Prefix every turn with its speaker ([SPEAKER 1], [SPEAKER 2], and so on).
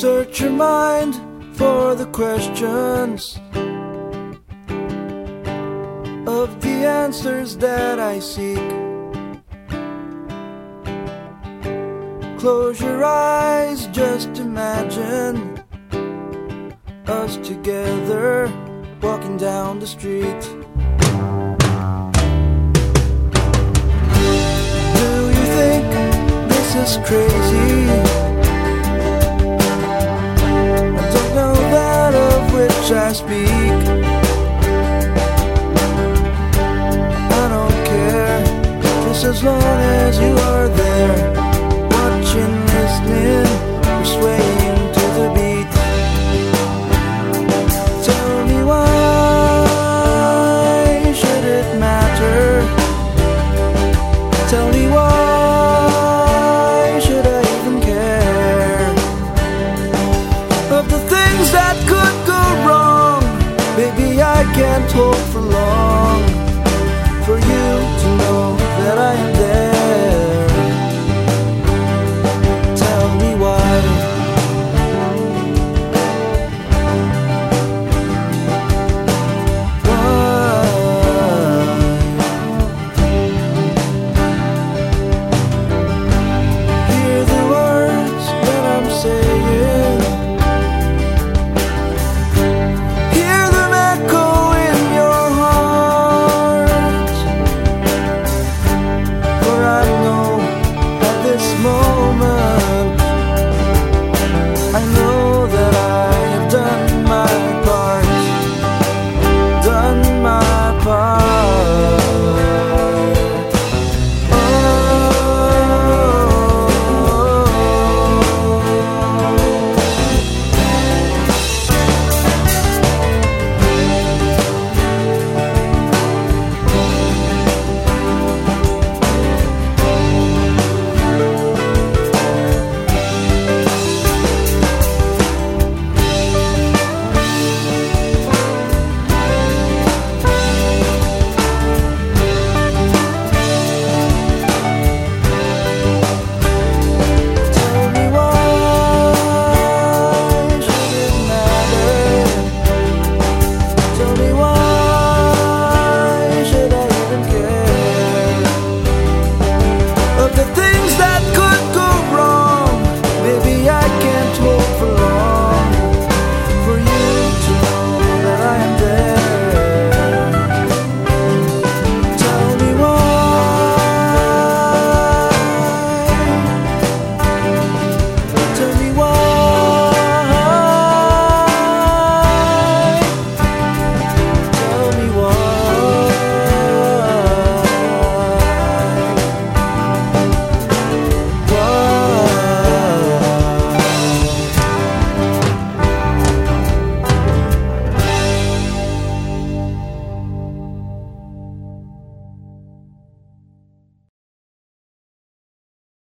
[SPEAKER 1] Search your mind for the questions of the answers that I seek. Close your eyes, just imagine us together walking down the street. Do you think this is crazy? Speak. I don't care, just as long as you are there. Maybe I can't hold for long.